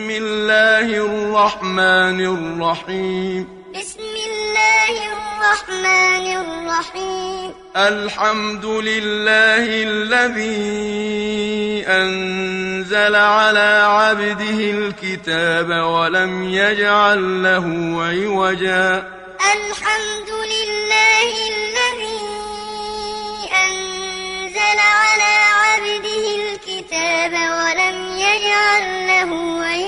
بسم الله الرحمن الرحيم. بسم الله الرحمن الرحيم الحمد لله الذي أنزل على عبده الكتاب ولم يجعل له عوجا. الحمد لله الذي أنزل على عبده الكتاب ولم يجعل له عوجا.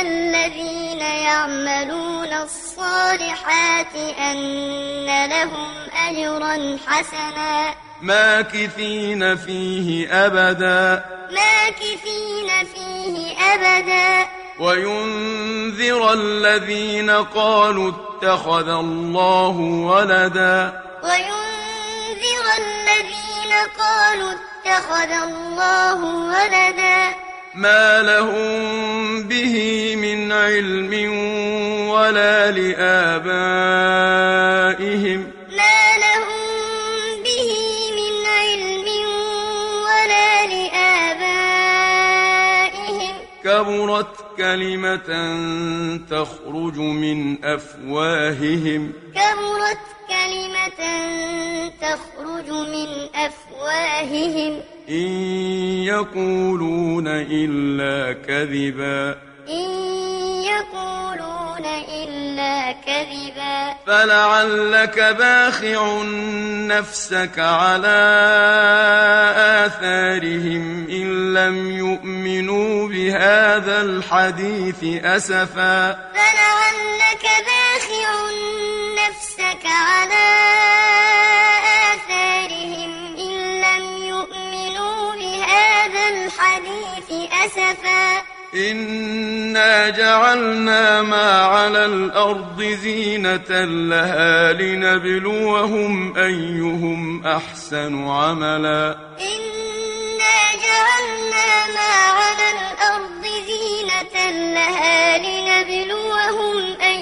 الذين يعملون الصالحات أن لهم أجرا حسنا. ماكثين فيه أبدا. ماكثين فيه أبدا. وينذر الذين قالوا اتخذ الله ولدا. وينذر الذين قالوا اتخذ الله ولدا. ما لهم به من علم ولا لآبائهم ما لهم به من علم ولا لآبائهم كبرت كلمة تخرج من أفواههم. كبرت كلمة تخرج من أفواههم. إن يقولون إلا كذبا. إن يقولون إلا كذبا فلعلك باخع نفسك على آثارهم إن لم يؤمنوا بهذا الحديث أسفا فلعلك باخع نفسك على آثارهم إن لم يؤمنوا بهذا الحديث أسفا إنا جعلنا ما على الأرض زينة لها لنبلوهم أيهم أحسن عملا. إنا جعلنا ما على الأرض زينة لها لنبلوهم أيهم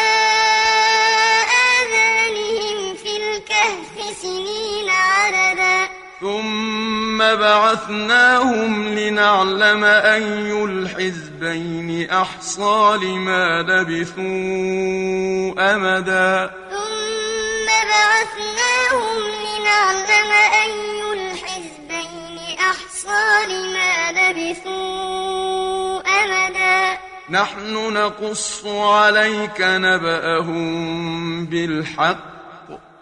بعثناهم لنعلم أي الحزبين أحصى لما لبثوا أمدا. ثم بعثناهم لنعلم أي الحزبين أحصى لما لبثوا أمدا. نحن نقص عليك نبأهم بالحق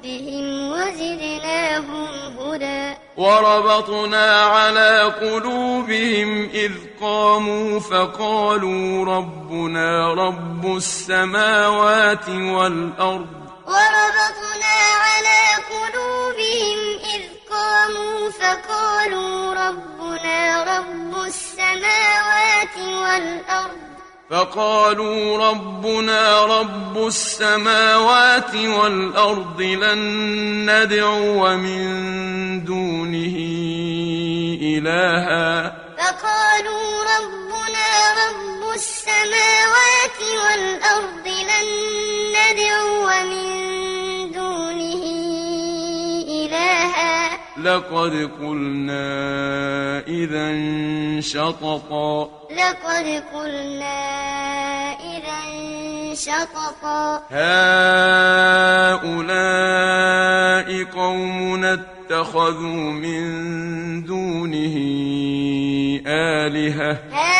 ربهم وزدناهم هدى. وربطنا على قلوبهم إذ قاموا فقالوا ربنا رب السماوات والأرض. وربطنا على قلوبهم إذ قاموا فقالوا ربنا رب السماوات والأرض. فقالوا ربنا رب السماوات والأرض لن ندعو من دونه إلها. فقالوا ربنا رب السماوات والأرض لن ندعو من لقد قلنا إذا شططا. لقد قلنا إذا شططا. هؤلاء قومنا اتخذوا من دونه آلهة. هؤلاء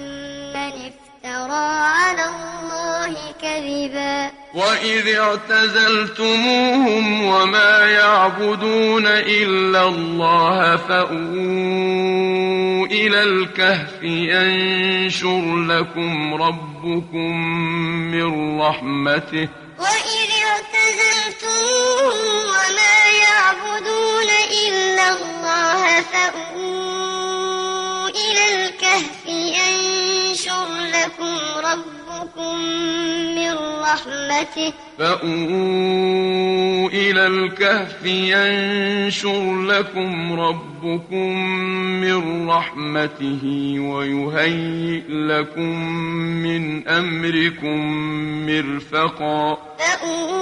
افترى على الله كذبا. وإذ اعتزلتموهم وما يعبدون إلا الله فأووا إلى الكهف ينشر لكم ربكم من رحمته. وإذ اعتزلتموهم وما يعبدون إلا الله فأووا إلى الكهف ينشر لكم ربكم من رحمته. فأووا إلى الكهف ينشر لكم ربكم من رحمته ويهيئ لكم من أمركم مرفقا. فأووا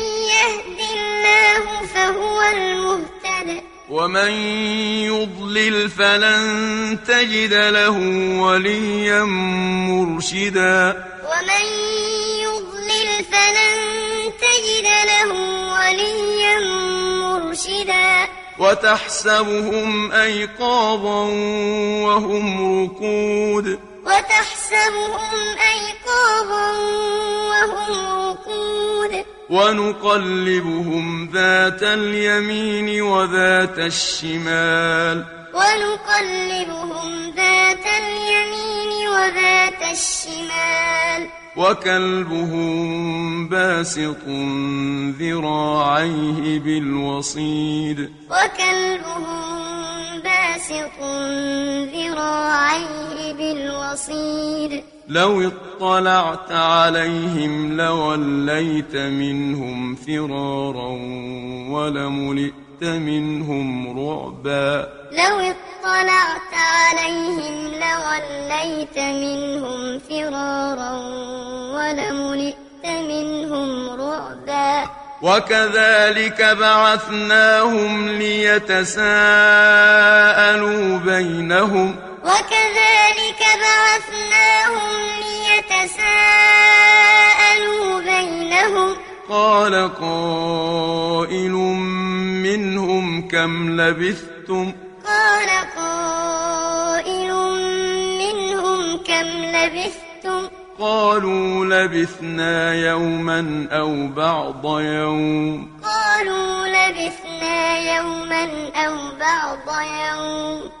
الله فهو المهتد ومن يضلل فلن تجد له وليا مرشدا ومن يضلل فلن تجد له وليا مرشدا وتحسبهم أيقاظا وهم رقود وتحسبهم أيقاظا وهم رقود ونقلبهم ذات اليمين وذات الشمال. ونقلبهم ذات اليمين وذات الشمال. وكلبهم باسط ذراعيه بالوصيد. وكلبهم باسط ذراعيه بالوصيد. لو اطلعت عليهم لوليت منهم فرارا ولملئت منهم رعبا. لو اطلعت عليهم لوليت منهم فرارا ولملئت منهم رعبا. وكذلك بعثناهم ليتساءلوا بينهم وكذلك بعثناهم ليتساءلوا بينهم. قال قائل منهم كم لبثتم؟ قال قائل منهم كم لبثتم؟ قالوا لبثنا يوما أو بعض يوم. قالوا لبثنا يوما أو بعض يوم.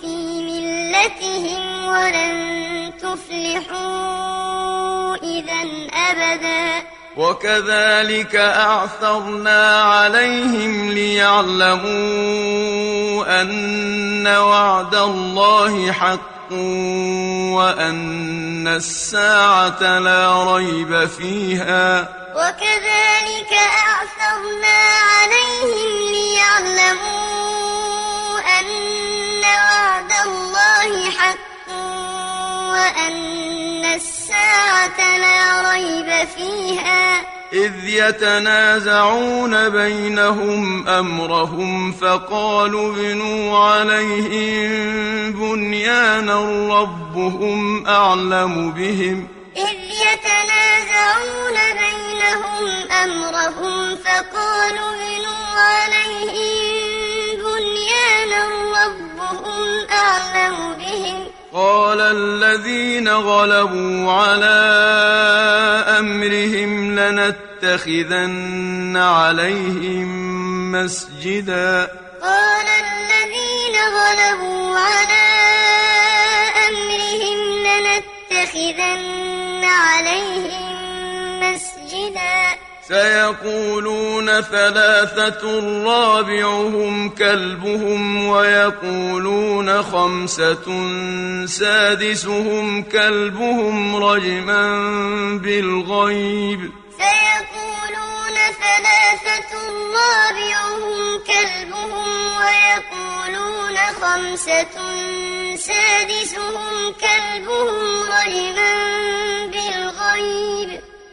في ملتهم ولن تفلحوا إذا أبدا. وكذلك أعثرنا عليهم ليعلموا أن وعد الله حق وأن الساعة لا ريب فيها. وكذلك أعثرنا عليهم ليعلموا الله حق وأن الساعة لا ريب فيها. إذ يتنازعون بينهم أمرهم فقالوا ابنوا عليهم بنيانا ربهم أعلم بهم. إذ يتنازعون بينهم أمرهم فقالوا ابنوا عليهم بنيانا ربهم أعلم بهم. قال الذين غلبوا على أمرهم لنتخذن عليهم مسجدا. قال الذين غلبوا على أمرهم لنتخذن عليهم مسجدا. سيقولون ثلاثة رابعهم كلبهم ويقولون خمسة سادسهم كلبهم رجما بالغيب. سيقولون ثلاثة رابعهم كلبهم ويقولون خمسة سادسهم كلبهم رجما بالغيب.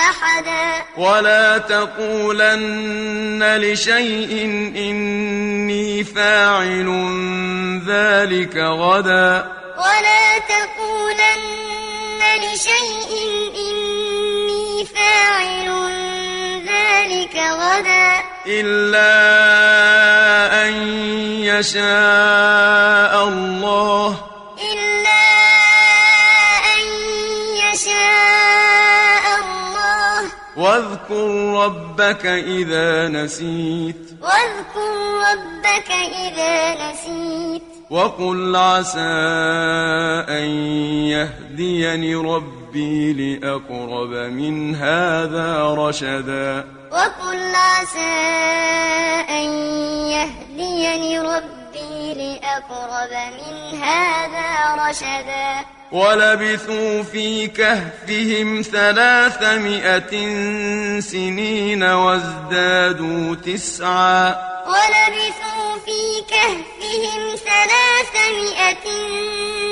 أحدا. ولا تقولن لشيء إني فاعل ذلك غدا. ولا تقولن لشيء إني فاعل ذلك إلا أن يشاء الله. واذكر ربك إذا نسيت. واذكر ربك إذا نسيت. وقل عسى أن يهديني ربي لأقرب من هذا رشدا. وقل عسى أن يهديني ربي لأقرب من هذا رشدا. ولبثوا في كهفهم ثلاثمائة سنين وازدادوا تسعا. ولبثوا في كهفهم ثلاثمائة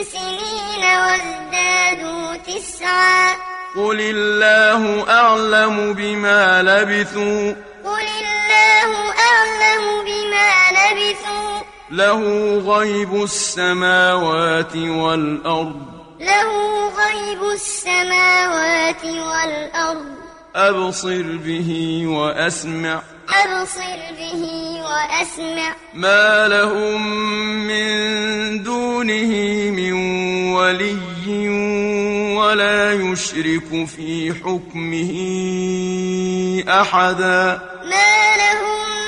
سنين وازدادوا تسعا. قل الله أعلم بما لبثوا. قل الله أعلم بما لبثوا. له غيب السماوات والأرض. له غيب السماوات والأرض. أبصر به وأسمع. أبصر به وأسمع. ما لهم من دونه من ولي ولا يشرك في حكمه أحدا. ما لهم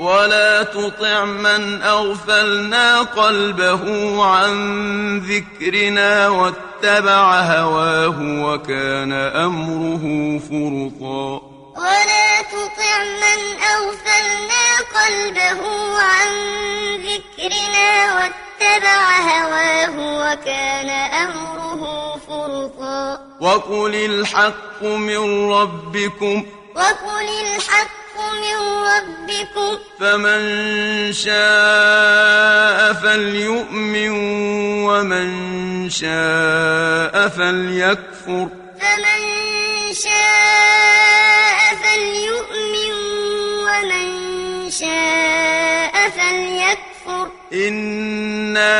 ولا تطع من أغفلنا قلبه عن ذكرنا واتبع هواه وكان أمره فرطا. ولا تطع من أغفلنا قلبه عن ذكرنا واتبع هواه وكان أمره فرطا. وقل الحق من ربكم. وقل الحق من ربكم. فمن شاء فليؤمن ومن شاء فليكفر. فمن شاء فليؤمن ومن شاء فليكفر. إنا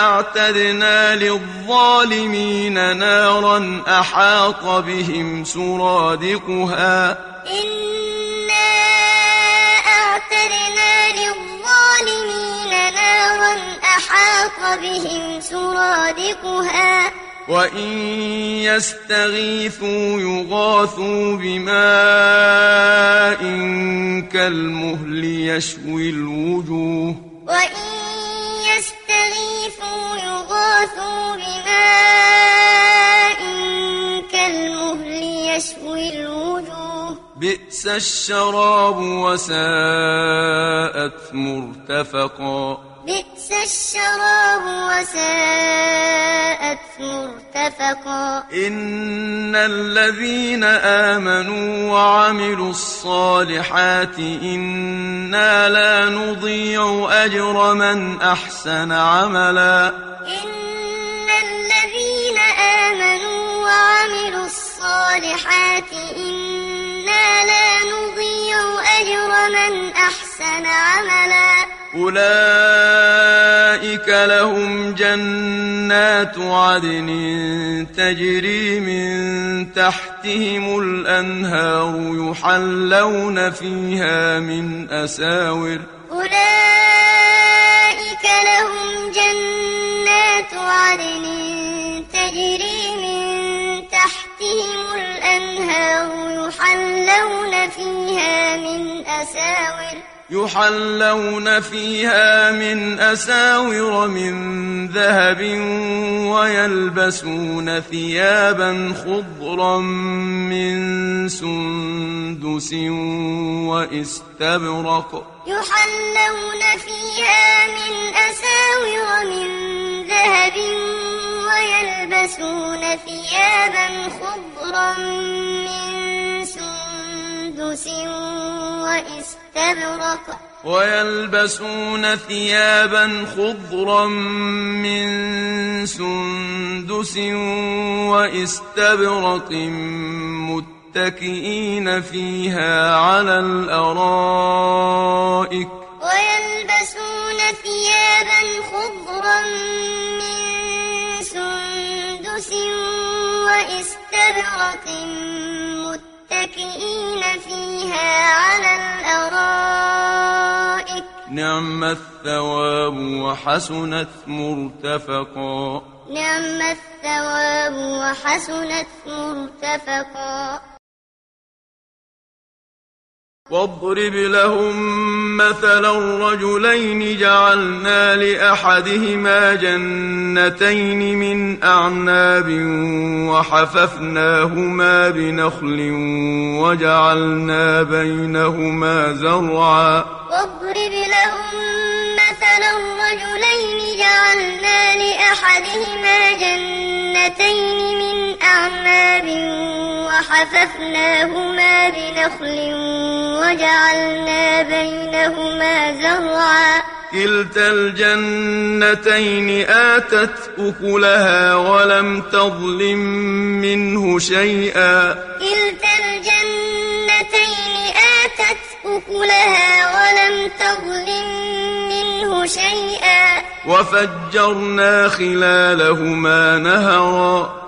أعتدنا للظالمين نارا أحاط بهم سرادقها إنا أعتدنا للظالمين نارا أحاط بهم سرادقها وإن يستغيثوا يغاثوا بماء كالمهل يشوي الوجوه وإن يستغيثوا يغاثوا بماء كالمهل يشوي الوجوه بئس الشراب وساءت مرتفقا. بئس الشراب وساءت مرتفقا. إن الذين آمنوا وعملوا الصالحات إنا لا نضيع أجر من أحسن عملا. إن الذين آمنوا وعملوا الصالحات إنا لا نضيع أجر من أحسن عملا. أولئك لهم جنات عدن تجري من تحتهم الأنهار يحلون فيها من أساور. أولئك لهم جنات عدن تجري من تحتهم الأنهار يحلون فيها من أساور يحلون فيها من أساور من ذهب ويلبسون ثيابا خضرا من سندس واستبرق. يحلون فيها من أساور من ذهب ويلبسون ثيابا خضرا من سندس واستبرق واستبرق. ويلبسون ثيابا خضرا من سندس واستبرق متكئين فيها على الأرائك. ويلبسون ثيابا خضرا من سندس واستبرق متكئين فيها على الأرائك. نعم الثواب وحسنت مرتفقا. نعم الثواب وحسنت مرتفقا. واضرب لهم مثلا رجلين جعلنا لأحدهما جنتين من أعناب وحففناهما بنخل وجعلنا بينهما زرعا. واضرب لهم مثلا رجلين جعلنا لأحدهما وحففناهما بنخل وجعلنا بينهما زرعا كلتا الجنتين آتت أكلها ولم تظلم منه شيئا كلتا الجنتين آتت أكلها ولم تظلم منه شيئا وفجرنا خلالهما نهرا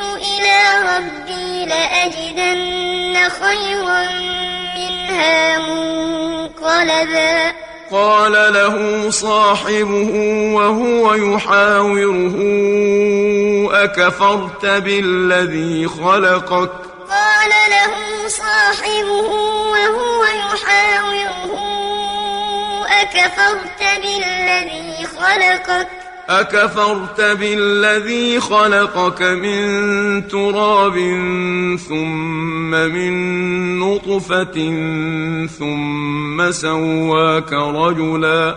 إلى ربي لأجدن خيرا منها منقلبا. قال له صاحبه وهو يحاوره أكفرت بالذي خلقك؟ قال له صاحبه وهو يحاوره أكفرت بالذي خلقك؟ أكفرت بالذي خلقك من تراب ثم من نطفة ثم سواك رجلا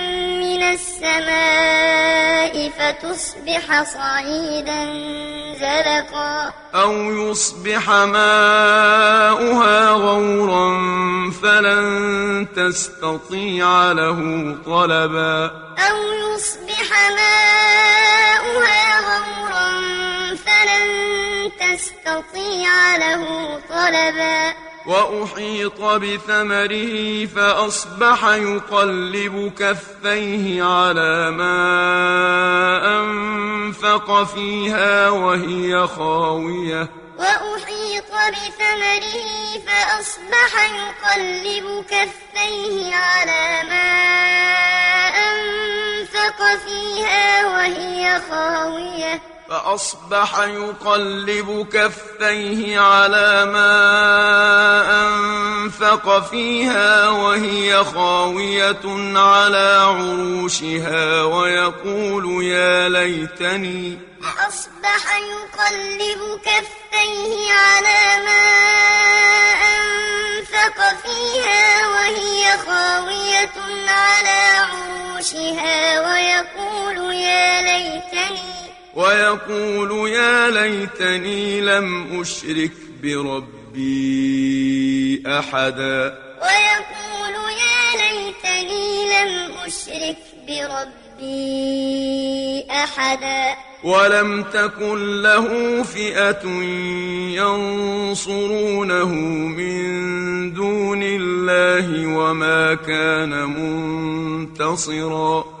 السماء فتصبح صعيدا زلقا. أو يصبح ماؤها غورا فلن تستطيع له طلبا. أو يصبح ماؤها غورا فلن تستطيع له طلبا. وأحيط بثمره فأصبح يقلب كفيه على ما أنفق فيها وهي خاوية. وأحيط بثمره فأصبح يقلب كفيه على ما أنفق فيها وهي خاوية. فأصبح يقلب كفيه على ما أنفق فيها وهي خاوية على عروشها ويقول يا ليتني فأصبح يقلب كفيه على ما أنفق فيها وهي خاوية على عروشها ويقول يا ليتني ويقول يا ليتني لم أشرك بربي أحدا. ويقول يا ليتني لم أشرك بربي أحدا. ولم تكن له فئة ينصرونه من دون الله وما كان منتصرا.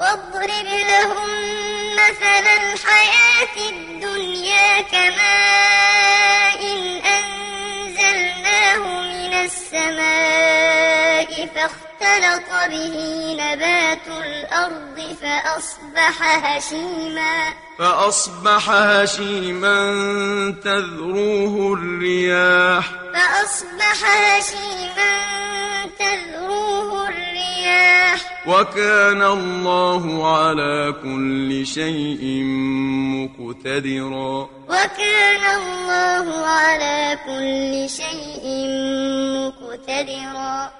واضرب لهم مثل الحياة الدنيا كماء إن أنزلناه من السماء فاختلط به نبات الأرض فأصبح هشيما. فأصبح هشيما تذروه الرياح. فأصبح هشيما تذروه الرياح. وكان الله على كل شيء مقتدرا. وكان الله على كل شيء مقتدرا.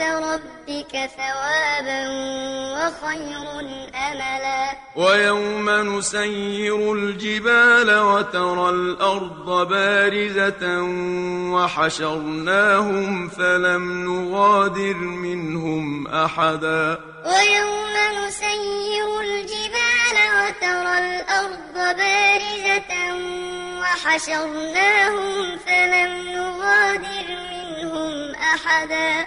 ربك ثوابا وخير أملا. ويوم نسير الجبال وترى الأرض بارزة وحشرناهم فلم نغادر منهم أحدا. ويوم نسير الجبال وترى الأرض بارزة وحشرناهم فلم نغادر منهم أحدا.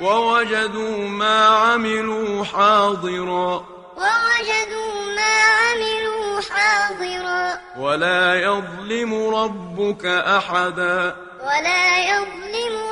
ووجدوا ما عملوا حاضرا. ووجدوا ما عملوا حاضرا. ولا يظلم ربك أحدا. ولا يظلم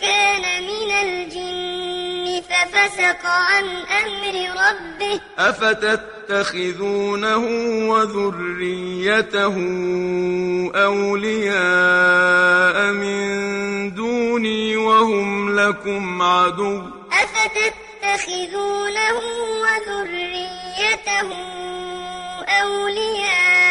كان من الجن ففسق عن أمر ربه. أفتتخذونه وذريته أولياء من دوني وهم لكم عدو. أفتتخذونه وذريته أولياء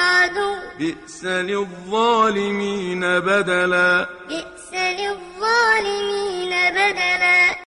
عدو بئس للظالمين بدلا. بئس للظالمين بدلا.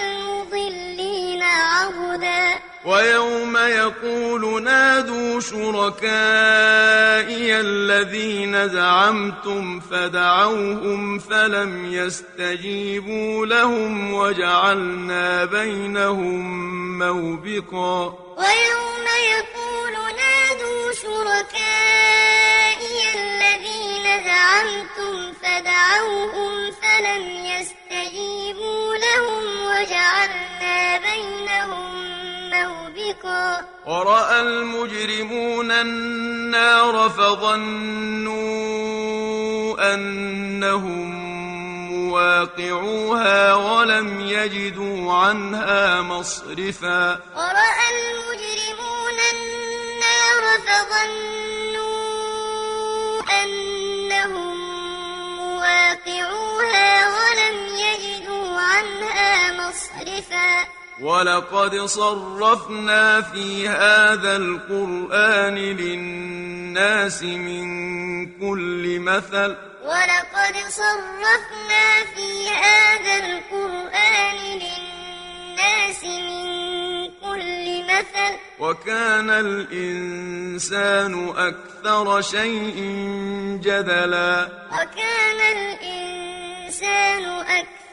المضلين عضدا ويوم يقول نادوا شركائي الذين زعمتم فدعوهم فلم يستجيبوا لهم وجعلنا بينهم موبقا. ويوم يقول نادوا شركائي الذين زعمتم فدعوهم فلم يستجيبوا لهم وجعلنا بينهم موبقا. ورأى المجرمون النار فظنوا أنهم مواقعوها ولم يجدوا عنها مصرفا. ورأى المجرمون النار فظنوا أنهم مواقعوها ولم يجدوا ولقد صرفنا في هذا القرآن للناس من كل مثل. ولقد صرفنا في هذا القرآن للناس من كل مثل. وكان الإنسان أكثر شيء جدلا. وكان الإنسان أكثر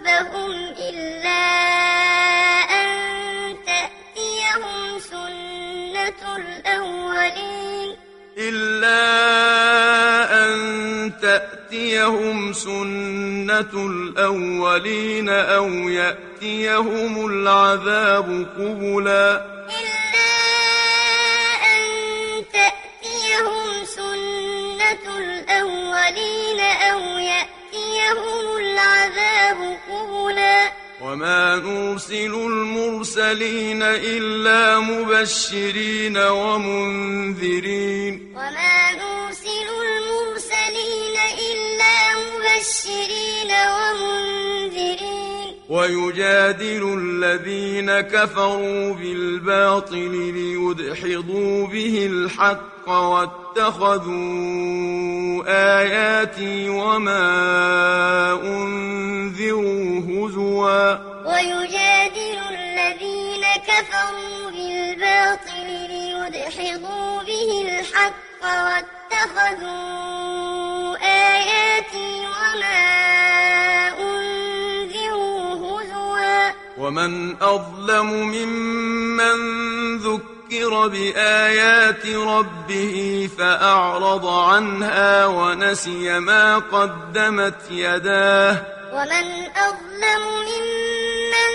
ربهم إلا أن تأتيهم سنة الأولين إلا أن تأتيهم سنة الأولين أو يأتيهم العذاب قبلا وما نرسل المرسلين إلا مبشرين ومنذرين وما نرسل المرسلين إلا مبشرين ومنذرين ويجادل الذين كفروا بالباطل ليدحضوا به الحق واتخذوا آياتي وما أنذروا هزوا. ويجادل الذين كفروا بالباطل ليدحضوا به الحق واتخذوا آياتي وما أنذروا ومن أظلم ممن ذكر بآيات ربه فأعرض عنها ونسي ما قدمت يداه. ومن أظلم ممن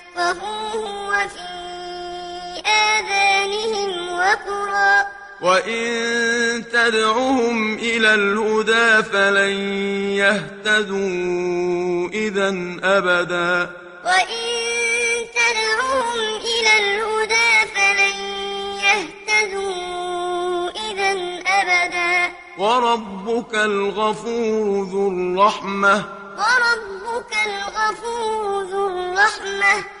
وفي آذانهم وقرا وإن تدعهم إلى الهدى فلن يهتدوا إذا أبدا وإن تدعوهم إلى الهدى فلن يهتدوا إذا أبدا وربك الغفور ذو الرحمة وربك الغفور ذو الرحمة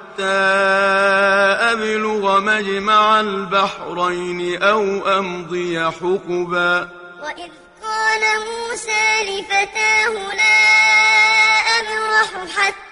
أبلغ مجمع البحرين أو أمضي حقبا. وإذ قال موسى لفتاه لا أبرح حتى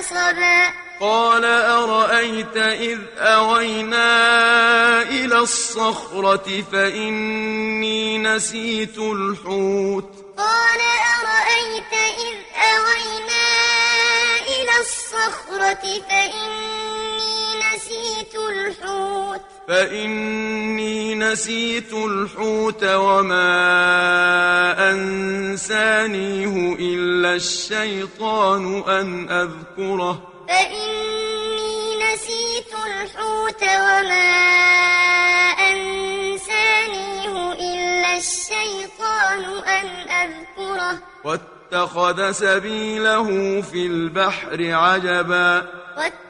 نصبا. قال أرأيت إذ أوينا إلى الصخرة فإني نسيت الحوت. قال أرأيت إذ أوينا إلى الصخرة فإني نسيت الحوت. فإني نسيت الحوت وما أنسانيه إلا الشيطان أن أذكره. فإني نسيت الحوت وما أنسانيه إلا الشيطان أن أذكره. واتخذ سبيله في البحر عجبا. واتخذ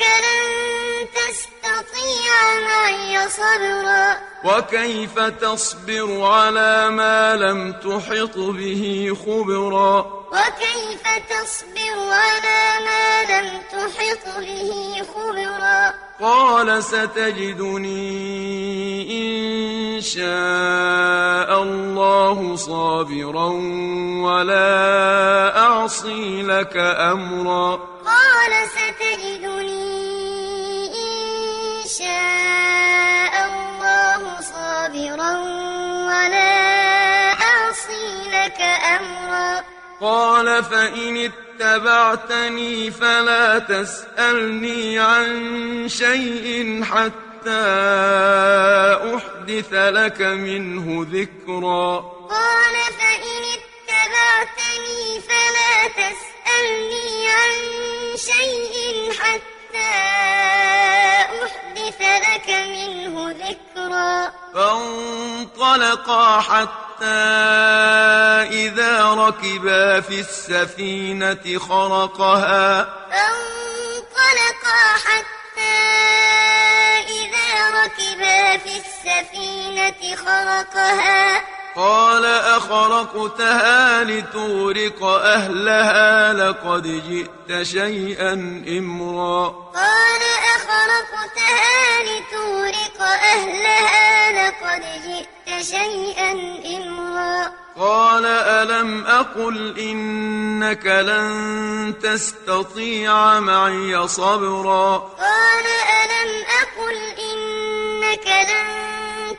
لن تستطيع معي صبرا وكيف تصبر على ما لم تحط به خبرا؟ وكيف تصبر على ما لم تحط به خبرا؟ قال ستجدني إن شاء الله صابرا ولا أعصي لك أمرا. قال ستجدني شاء الله صابرا ولا أعصي لك أمرا. قال فإن اتبعتني فلا تسألني عن شيء حتى أحدث لك منه ذكرا. قال فإن اتبعتني فلا تسألني عن شيء حتى أحدث لك منه ذكرا. فانطلقا حتى إذا ركبا في السفينة خرقها. فانطلقا حتى إذا ركبا في السفينة خرقها. قال أخرقتها لتغرق أهلها لقد جئت شيئا إمرا. قال أخرقتها لتغرق أهلها لقد جئت شيئا إمرا. قال ألم أقل إنك لن تستطيع معي صبرا. قال ألم أقل إنك لن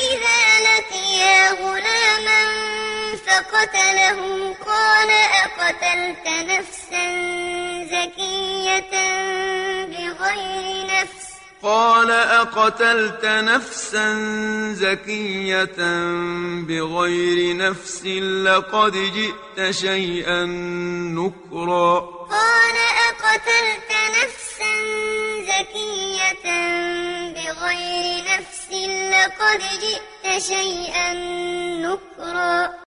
إذا لقيا غلاما فقتله قال أقتلت نفسا زكية بغير نفس قال أقتلت نفسا زكية بغير نفس لقد جئت شيئا نكرا. قال أقتلت نفسا زكية بغير نفس لقد جئت شيئا نكرا.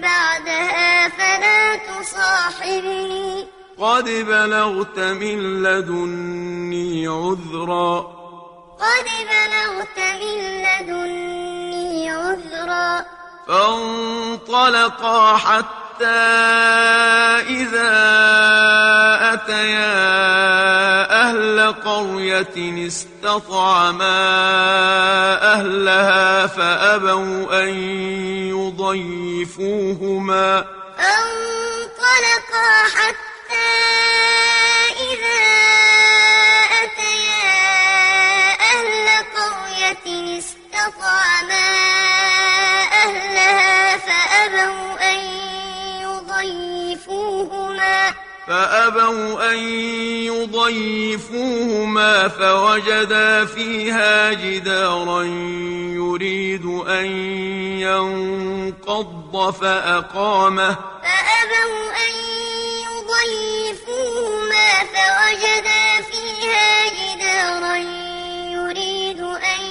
بعدها فلا تصاحبني. قد بلغت من لدني عذرا. قد بلغت من لدني عذرا. فانطلقا حتى إذا أتيا أهل قرية استطعما أهلها فأبوا أن يضيفوهما. فانطلقا حتى إذا أتيا أهل قرية استطعما أهلها فأبوا أن يضيفوهما. فأبوا أن يضيفوهما فوجدا فيها جدارا يريد أن ينقض فأقامه. فأبوا أن يضيفوهما فوجدا فيها جدارا يريد أن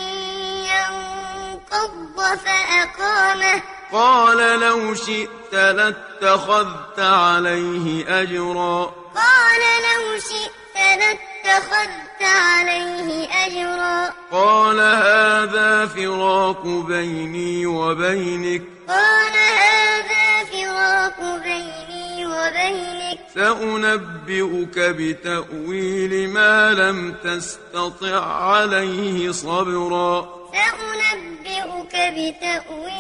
ينقض فأقامه. قال لو شئت لاتخذت عليه أجرا. قال لو شئت لاتخذت عليه أجرا. قال هذا فراق بيني وبينك. قال هذا فراق بيني وبينك. سأنبئك بتأويل ما لم تستطع عليه صبرا. سأنبئك بتأويل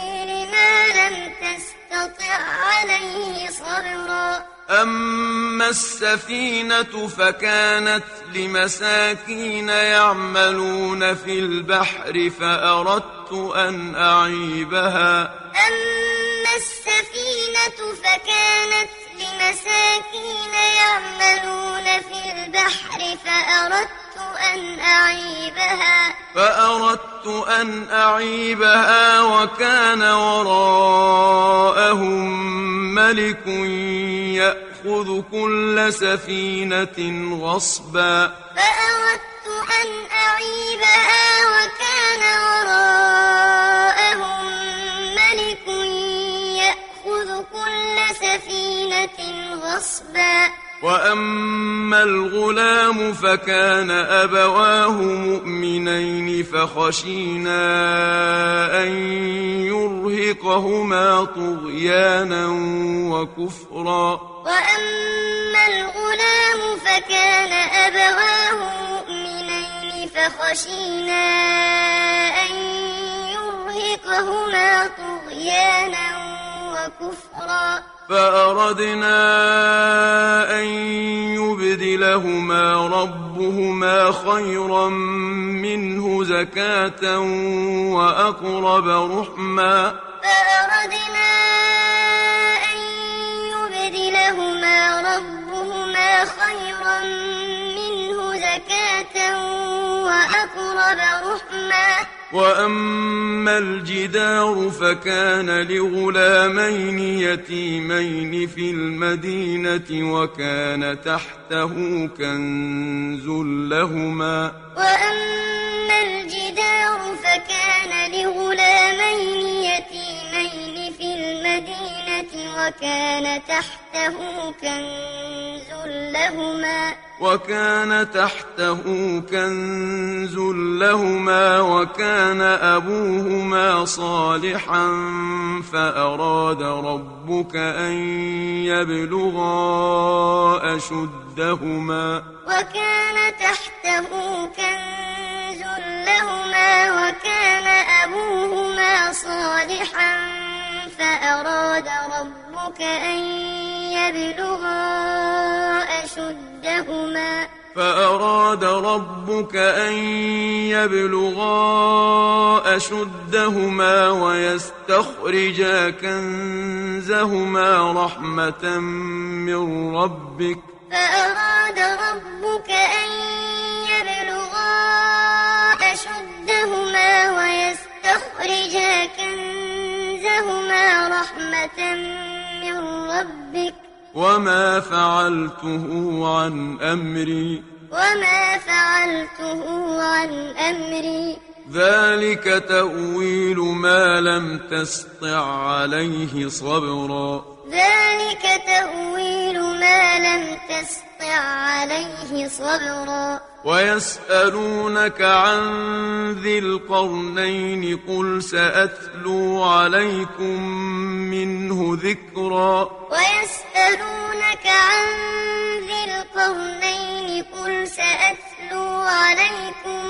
لم تستطع عليه صبرا. أما السفينة فكانت لمساكين يعملون في البحر فأردت أن أعيبها. أما السفينة فكانت لمساكين يعملون في البحر فأردت أن أعيبها. فأردت أن أعيبها وكان وراءهم ملك يأخذ كل سفينة غصبا. فأردت أن أعيبها وكان وراءهم ملك يأخذ كل سفينة غصبا. وأما الغلام فكان أبواه مؤمنين فخشينا أن يرهقهما طغيانا وكفرا وأما الغلام فكان أبواه مؤمنين فخشينا أن يرهقهما طغيانا وكفرا فأردنا أن يبدلهما ربهما خيرا منه زكاة وأقرب رحما. فأردنا أن يبدلهما ربهما خيرا وأقرب رحما. وأما الجدار فكان لغلامين يتيمين في المدينة وكان تحته كنز لهما. وأما الجدار فكان لغلامين يتيمين في المدينة وكان تحته كنز لهما. وكان تحته كنز لهما وكان أبوهما صالحا فأراد ربك أن يبلغا أشدهما. وكان تحته كنز لهما وكان أبوهما صالحا فأراد ربك أن يبلغا أشدهما. فأراد ربك أن يبلغا أشدهما ويستخرجا كنزهما رحمة من ربك. فأراد ربك أن يبلغا أشدهما ويستخرجا كنزهما رحمة من ربك. وما فعلته عن أمري. وما فعلته عن أمري. ذلك تأويل ما لم تسطع عليه صبرا. ذلك تأويل ما لم تسطع عليه صبرا. ويسألونك عن ذي القرنين قل سأتلو عليكم منه ذكرا. ويسألونك عن ذي القرنين قل سأتلو عليكم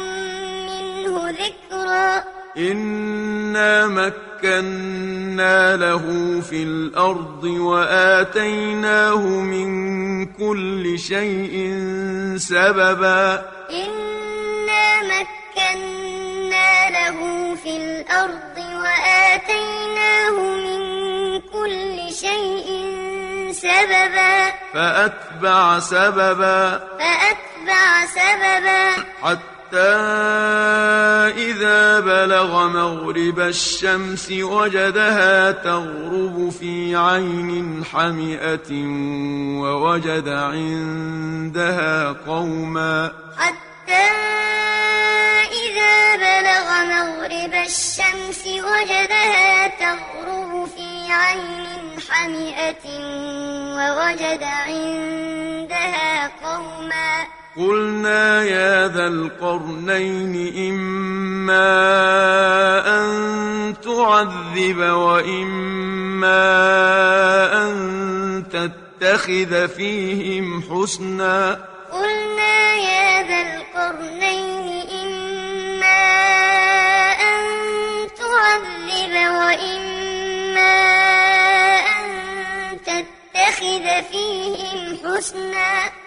منه ذكرا. إنا مكنا له في الأرض وآتيناه من كل شيء سببا إنا مكنا له في الأرض وآتيناه من كل شيء سببا فأتبع سببا فأتبع سببا حتى إذا بلغ مغرب الشمس وجدها تغرب في عين حمئة ووجد عندها قوما. حتى إذا بلغ مغرب الشمس وجدها تغرب في عين حمئة ووجد عندها قوما. قلنا يا ذا القرنين إما أن تعذب وإما أن تتخذ فيهم حسنا. قلنا يا ذا القرنين إما أن تعذب وإما أن تتخذ فيهم حسنا.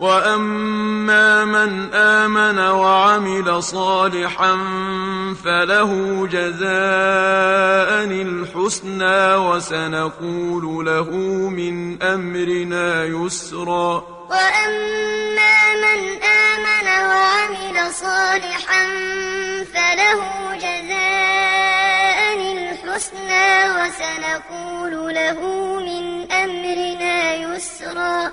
وأما من آمن وعمل صالحا فله جزاء الحسنى وسنقول له من أمرنا يسرا وأما من آمن وعمل صالحا فله جزاء الحسنى وسنقول له من أمرنا يسرا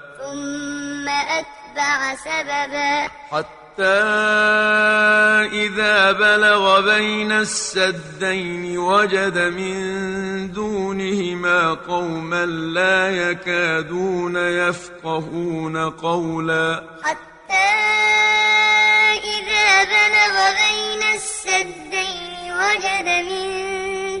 ثم أتبع سببا. حتى إذا بلغ بين السدين وجد من دونهما قوما لا يكادون يفقهون قولا. حتى إذا بلغ بين السدين وجد من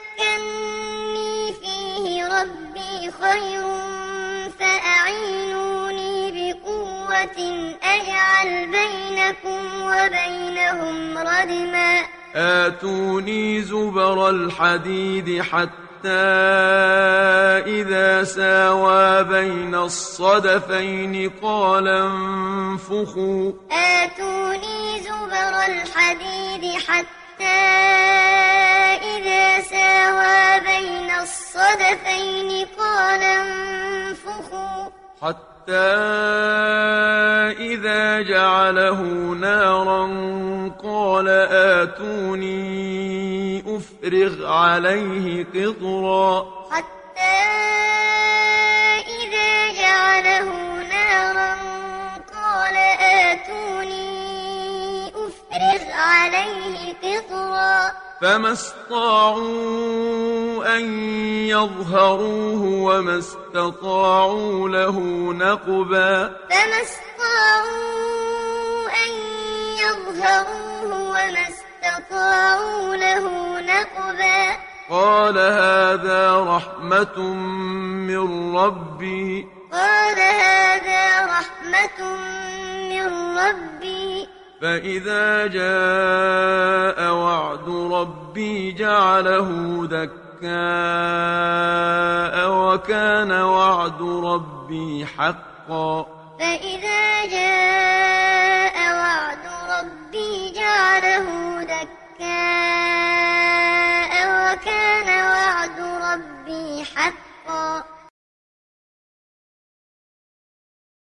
خير فأعينوني بقوة أجعل بينكم وبينهم ردما. آتوني زبر الحديد حتى إذا ساوى بين الصدفين قال انفخوا. آتوني زبر الحديد حتى إذا ساوى بين الصدفين قال انفخوا. حتى إذا جعله نارا قال آتوني أفرغ عليه قطرا. حتى إذا جعله نارا قال آتوني أفرغ عليه قطرا فما استطاعوا أن يظهروه وما استطاعوا له نقبا. فما استطاعوا أن يظهروه وما استطاعوا له نقبا. قال هذا رحمة من ربي قال هذا رحمة من ربي فإذا جاء وعد ربي جعله دكاء وكان وعد ربي حقا فإذا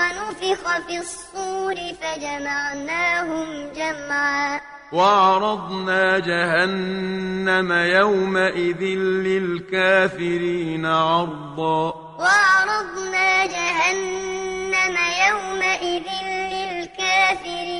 ونفخ في الصور فجمعناهم جمعا. وعرضنا جهنم يومئذ للكافرين عرضا. وعرضنا جهنم يومئذ للكافرين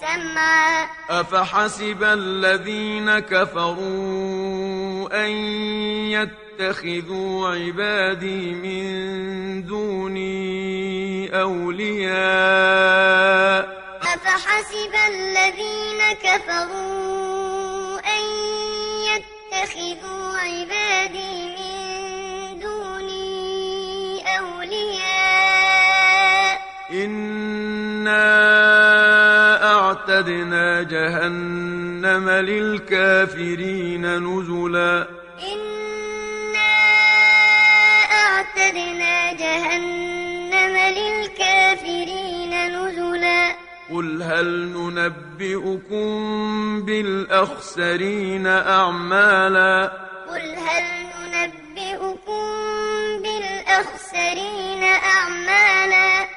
سمعا. أفحسب الذين كفروا أن يتخذوا عبادي من دوني أولياء؟ أفحسب الذين كفروا أن يتخذوا عبادي من دوني أولياء. أعتدنا جهنم للكافرين نزلا. إنا أعتدنا جهنم للكافرين نزلا. قل هل ننبئكم بالأخسرين أعمالا؟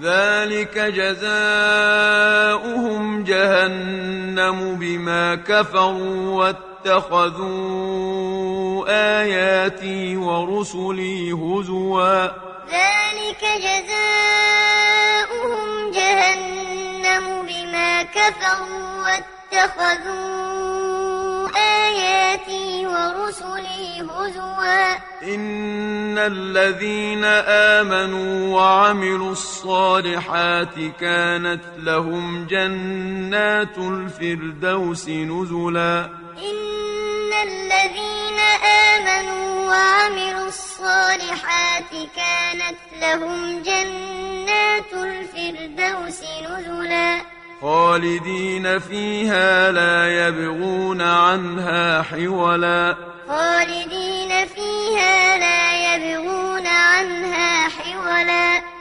ذلك جزاؤهم جهنم بما كفروا واتخذوا آياتي ورسلي هزوا. ذلك جزاؤهم جهنم بما كفروا واتخذوا آياتي ورسلي هزوا. إن الذين آمنوا وعملوا الصالحات كانت لهم جنات الفردوس نزلا. إن الذين آمنوا وعملوا الصالحات كانت لهم جنات الفردوس نزلا. خالدين فيها لا يبغون عنها حولا. خالدين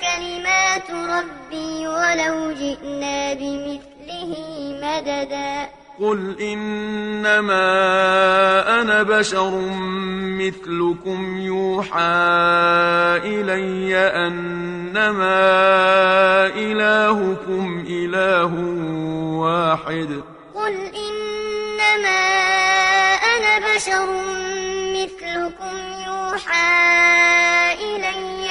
كلمات ربي ولو جئنا بمثله مددا. قل إنما أنا بشر مثلكم يوحى إلي أنما إلهكم إله واحد. قل إنما أنا بشر مثلكم يوحى إلي